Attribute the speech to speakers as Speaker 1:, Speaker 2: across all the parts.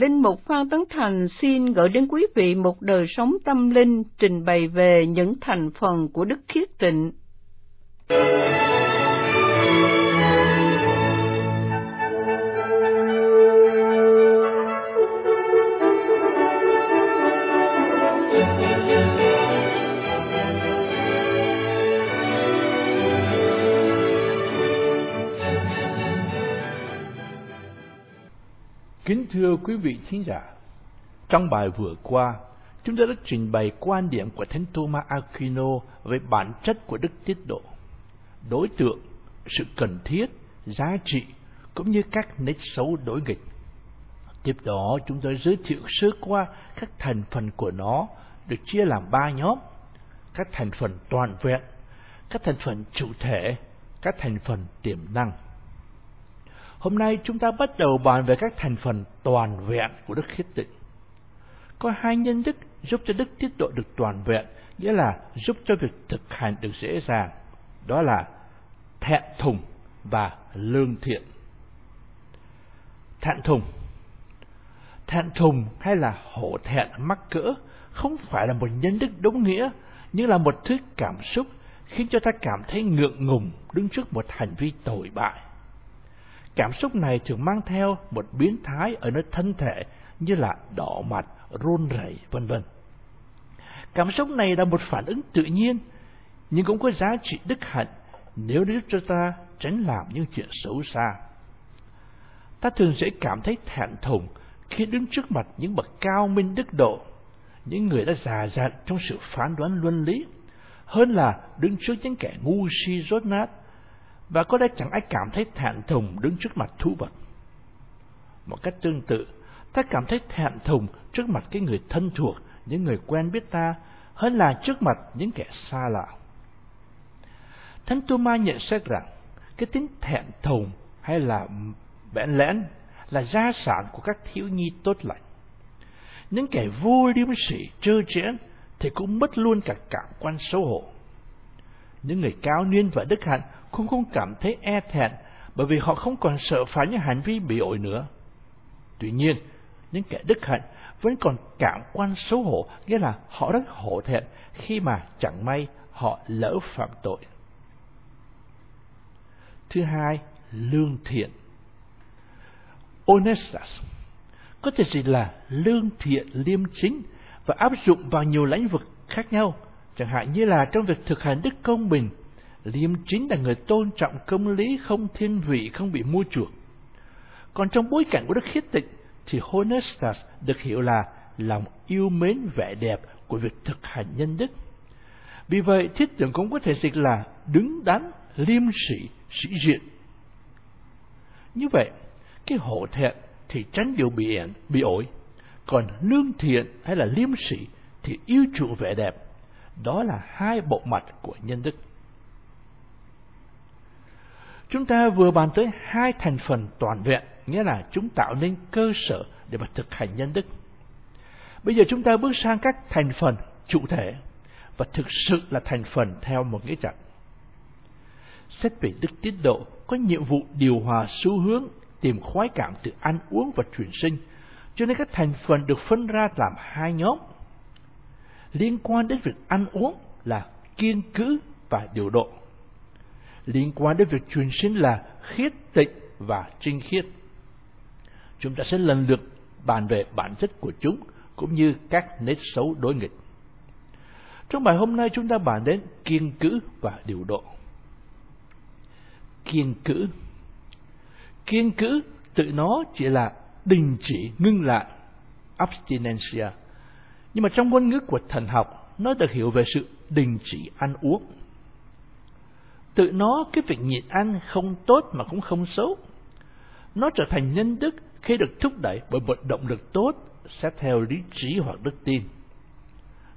Speaker 1: Linh Mục Phan Tấn Thành xin gửi đến quý vị một đời sống tâm linh trình bày về những thành phần của Đức Khiết Tịnh.
Speaker 2: Kính thưa quý vị thính giả, trong bài vừa qua, chúng ta đã trình bày quan điểm của Thánh Thomas Aquino về bản chất của đức tiết độ, đối tượng, sự cần thiết, giá trị, cũng như các nét xấu đối nghịch. Tiếp đó, chúng tôi giới thiệu sơ qua các thành phần của nó được chia làm ba nhóm, các thành phần toàn vẹn, các thành phần chủ thể, các thành phần tiềm năng. Hôm nay chúng ta bắt đầu bàn về các thành phần toàn vẹn của đức khiết tịnh. Có hai nhân đức giúp cho đức tiết độ được toàn vẹn, nghĩa là giúp cho việc thực hành được dễ dàng. Đó là thẹn thùng và lương thiện. Thẹn thùng Thẹn thùng hay là hổ thẹn mắc cỡ không phải là một nhân đức đúng nghĩa, nhưng là một thứ cảm xúc khiến cho ta cảm thấy ngượng ngùng đứng trước một hành vi tồi bại. Cảm xúc này thường mang theo một biến thái ở nơi thân thể như là đỏ mặt, run rẩy, vân vân. Cảm xúc này là một phản ứng tự nhiên, nhưng cũng có giá trị đức hạnh nếu giúp cho ta tránh làm những chuyện xấu xa. Ta thường dễ cảm thấy thẹn thùng khi đứng trước mặt những bậc cao minh đức độ, những người đã già dặn trong sự phán đoán luân lý, hơn là đứng trước những kẻ ngu si rốt nát và có lẽ chẳng ai cảm thấy thẹn thùng đứng trước mặt thú vật. Một cách tương tự, ta cảm thấy thẹn thùng trước mặt cái người thân thuộc, những người quen biết ta, hơn là trước mặt những kẻ xa lạ. Thánh Thomas nhận xét rằng, cái tính thẹn thùng hay là bẽn lẽn là gia sản của các thiếu nhi tốt lành. Những kẻ vô liêm sỉ, trơ trẽn thì cũng mất luôn cả cảm quan xấu hổ. Những người cao niên và đức hạnh cũng không cảm thấy e thẹn bởi vì họ không còn sợ phải những hành vi bị ổi nữa. Tuy nhiên, những kẻ đức hạnh vẫn còn cảm quan xấu hổ, nghĩa là họ rất hổ thẹn khi mà chẳng may họ lỡ phạm tội. Thứ hai, lương thiện. Onestas có thể chỉ là lương thiện liêm chính và áp dụng vào nhiều lĩnh vực khác nhau, chẳng hạn như là trong việc thực hành đức công bình, liêm chính là người tôn trọng công lý không thiên vị không bị mua chuộc. Còn trong bối cảnh của đức khiết tịnh thì honestas được hiểu là lòng yêu mến vẻ đẹp của việc thực hành nhân đức. Vì vậy, thiết tưởng cũng có thể dịch là đứng đắn, liêm sĩ, sĩ diện. Như vậy, cái hổ thẹn thì tránh điều bị ẻn, bị ổi. Còn lương thiện hay là liêm sĩ thì yêu chuộng vẻ đẹp. Đó là hai bộ mặt của nhân đức. Chúng ta vừa bàn tới hai thành phần toàn vẹn, nghĩa là chúng tạo nên cơ sở để mà thực hành nhân đức. Bây giờ chúng ta bước sang các thành phần chủ thể và thực sự là thành phần theo một nghĩa chặt. Xét về đức tiết độ có nhiệm vụ điều hòa xu hướng tìm khoái cảm từ ăn uống và truyền sinh, cho nên các thành phần được phân ra làm hai nhóm. Liên quan đến việc ăn uống là kiên cữ và điều độ liên quan đến việc truyền sinh là khiết tịnh và trinh khiết. Chúng ta sẽ lần lượt bàn về bản chất của chúng cũng như các nét xấu đối nghịch. Trong bài hôm nay chúng ta bàn đến kiên cữ và điều độ. Kiên cữ Kiên cữ tự nó chỉ là đình chỉ, ngưng lại, abstinencia Nhưng mà trong ngôn ngữ của thần học, nó được hiểu về sự đình chỉ ăn uống Tự nó cái việc nhịn ăn không tốt mà cũng không xấu. Nó trở thành nhân đức khi được thúc đẩy bởi một động lực tốt xét theo lý trí hoặc đức tin.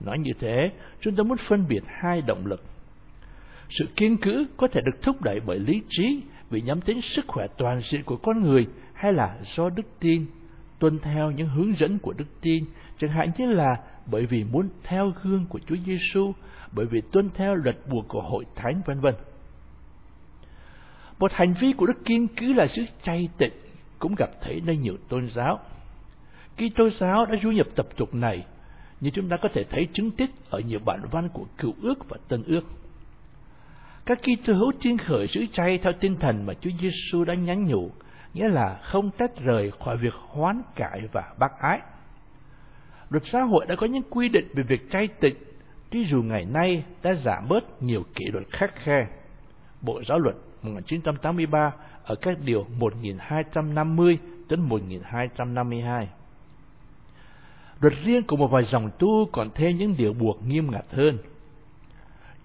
Speaker 2: Nói như thế, chúng ta muốn phân biệt hai động lực. Sự kiên cữ có thể được thúc đẩy bởi lý trí vì nhắm đến sức khỏe toàn diện của con người hay là do đức tin, tuân theo những hướng dẫn của đức tin, chẳng hạn như là bởi vì muốn theo gương của Chúa Giêsu, bởi vì tuân theo luật buộc của hội thánh vân vân. Một hành vi của Đức Kiên cứ là sự chay tịnh cũng gặp thấy nơi nhiều tôn giáo. khi tôn giáo đã du nhập tập tục này, như chúng ta có thể thấy chứng tích ở nhiều bản văn của Cựu ước và Tân ước. Các Kitô hữu tiên khởi giữ chay theo tinh thần mà Chúa Giêsu đã nhắn nhủ, nghĩa là không tách rời khỏi việc hoán cải và bác ái. Luật xã hội đã có những quy định về việc chay tịnh, tuy dù ngày nay đã giảm bớt nhiều kỷ luật khắc khe. Bộ Giáo luật 1983 ở các điều 1250 đến 1252. Luật riêng của một vài dòng tu còn thêm những điều buộc nghiêm ngặt hơn.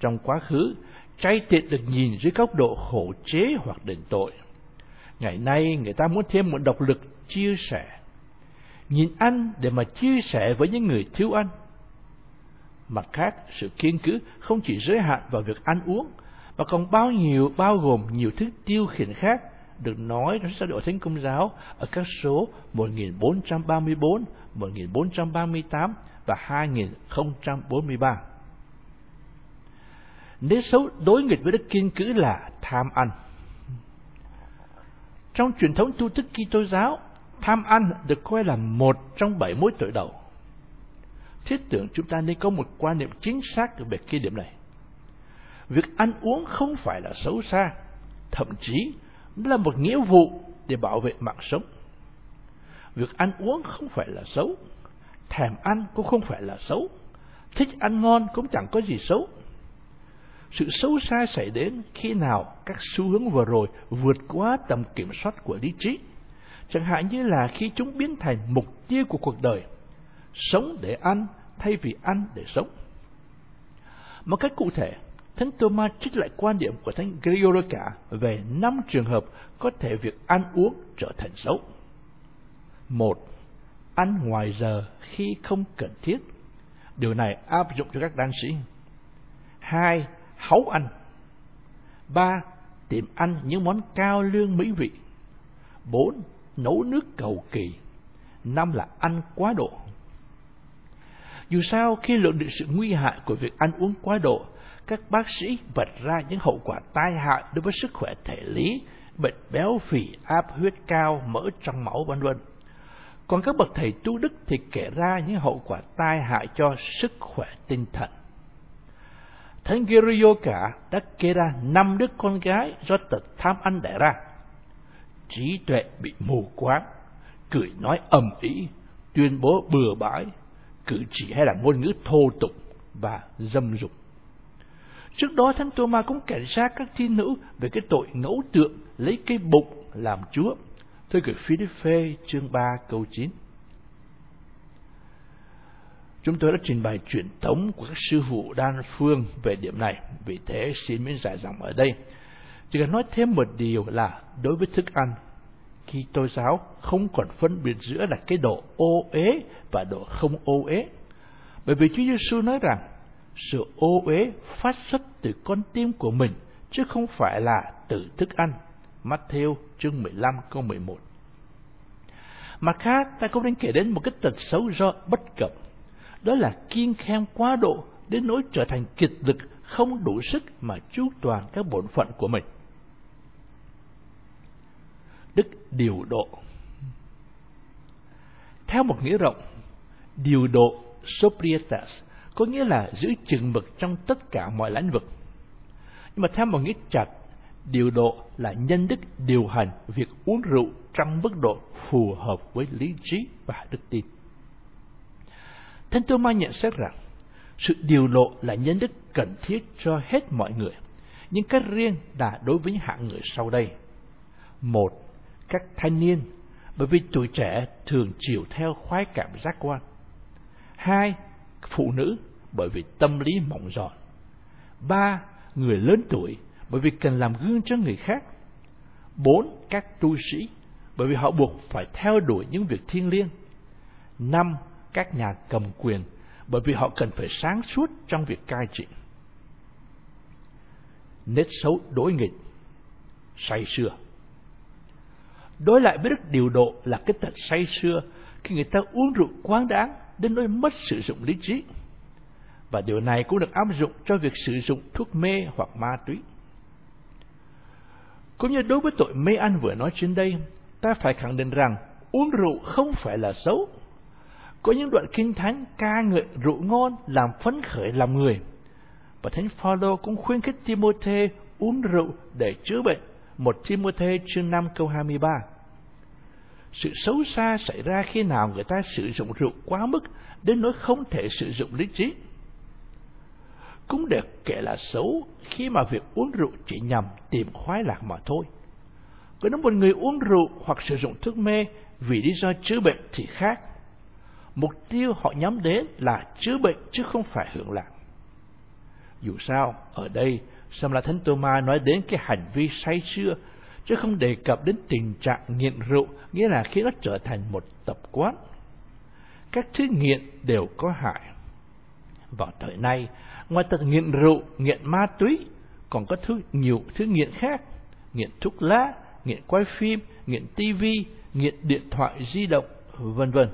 Speaker 2: Trong quá khứ, chay tiện được nhìn dưới góc độ khổ chế hoặc đền tội. Ngày nay, người ta muốn thêm một độc lực chia sẻ. Nhìn ăn để mà chia sẻ với những người thiếu ăn. Mặt khác, sự kiên cứ không chỉ giới hạn vào việc ăn uống, và còn bao nhiêu bao gồm nhiều thứ tiêu khiển khác được nói trong sách Đội Thánh Công giáo ở các số 1434, 1438 và 2043. Nếu xấu đối nghịch với đức kiên cữ là tham ăn. Trong truyền thống tu thức Kitô giáo, tham ăn được coi là một trong bảy mối tội đầu. Thiết tưởng chúng ta nên có một quan niệm chính xác về cái điểm này. Việc ăn uống không phải là xấu xa, thậm chí là một nghĩa vụ để bảo vệ mạng sống. Việc ăn uống không phải là xấu, thèm ăn cũng không phải là xấu, thích ăn ngon cũng chẳng có gì xấu. Sự xấu xa xảy đến khi nào các xu hướng vừa rồi vượt quá tầm kiểm soát của lý trí. Chẳng hạn như là khi chúng biến thành mục tiêu của cuộc đời, sống để ăn thay vì ăn để sống. Một cách cụ thể, Thánh Thomas trích lại quan điểm của Thánh Gregory cả về năm trường hợp có thể việc ăn uống trở thành xấu. Một, ăn ngoài giờ khi không cần thiết. Điều này áp dụng cho các đan sĩ. Hai, háu ăn. Ba, tìm ăn những món cao lương mỹ vị. Bốn, nấu nước cầu kỳ. Năm là ăn quá độ. Dù sao, khi lượng định sự nguy hại của việc ăn uống quá độ, các bác sĩ vạch ra những hậu quả tai hại đối với sức khỏe thể lý, bệnh béo phì, áp huyết cao, mỡ trong máu vân vân. Còn các bậc thầy tu đức thì kể ra những hậu quả tai hại cho sức khỏe tinh thần. Thánh Giriyoka đã kể ra năm đứa con gái do tật tham ăn đẻ ra. Trí tuệ bị mù quáng, cười nói ầm ĩ, tuyên bố bừa bãi, cử chỉ hay là ngôn ngữ thô tục và dâm dục. Trước đó Thánh Thomas cũng cảnh sát các thiên nữ về cái tội ngẫu tượng lấy cây bụng làm Chúa. thưa gửi Philippe chương 3 câu 9. Chúng tôi đã trình bày truyền thống của các sư phụ đan phương về điểm này, vì thế xin miễn giải rằng ở đây. Chỉ cần nói thêm một điều là đối với thức ăn, khi tôi giáo không còn phân biệt giữa là cái độ ô uế và độ không ô uế. Bởi vì Chúa Giêsu nói rằng sự ô uế phát xuất từ con tim của mình, chứ không phải là từ thức ăn. Matthew chương 15 câu 11 Mặt khác, ta cũng nên kể đến một cái tật xấu do bất cập. Đó là kiên khen quá độ đến nỗi trở thành kiệt lực không đủ sức mà chu toàn các bổn phận của mình. Đức điều độ Theo một nghĩa rộng, điều độ soprietas có nghĩa là giữ chừng mực trong tất cả mọi lĩnh vực. Nhưng mà theo một nghĩa chặt, điều độ là nhân đức điều hành việc uống rượu trong mức độ phù hợp với lý trí và đức tin. Thánh Thomas nhận xét rằng, sự điều độ là nhân đức cần thiết cho hết mọi người, nhưng cách riêng là đối với những hạng người sau đây. Một, các thanh niên, bởi vì tuổi trẻ thường chiều theo khoái cảm giác quan. Hai, phụ nữ bởi vì tâm lý mỏng giòn. Ba, người lớn tuổi bởi vì cần làm gương cho người khác. Bốn, các tu sĩ bởi vì họ buộc phải theo đuổi những việc thiêng liêng. Năm, các nhà cầm quyền bởi vì họ cần phải sáng suốt trong việc cai trị. Nết xấu đối nghịch, say sưa. Đối lại với đức điều độ là cái tật say sưa khi người ta uống rượu quá đáng đến nỗi mất sử dụng lý trí. Và điều này cũng được áp dụng cho việc sử dụng thuốc mê hoặc ma túy. Cũng như đối với tội mê ăn vừa nói trên đây, ta phải khẳng định rằng uống rượu không phải là xấu, Có những đoạn kinh thánh ca ngợi rượu ngon làm phấn khởi lòng người. Và Thánh Phaolô cũng khuyên khích Timôthê uống rượu để chữa bệnh. Một Timôthê chương 5 câu 23. Sự xấu xa xảy ra khi nào người ta sử dụng rượu quá mức đến nỗi không thể sử dụng lý trí. Cũng được kể là xấu khi mà việc uống rượu chỉ nhằm tìm khoái lạc mà thôi. Còn nếu một người uống rượu hoặc sử dụng thuốc mê vì lý do chữa bệnh thì khác. Mục tiêu họ nhắm đến là chữa bệnh chứ không phải hưởng lạc. Dù sao, ở đây, Sam La Thánh Tô-ma nói đến cái hành vi say sưa, chứ không đề cập đến tình trạng nghiện rượu, nghĩa là khi nó trở thành một tập quán. Các thứ nghiện đều có hại. Vào thời nay, ngoài tật nghiện rượu, nghiện ma túy, còn có thứ nhiều thứ nghiện khác, nghiện thuốc lá, nghiện quay phim, nghiện tivi, nghiện điện thoại di động, vân vân.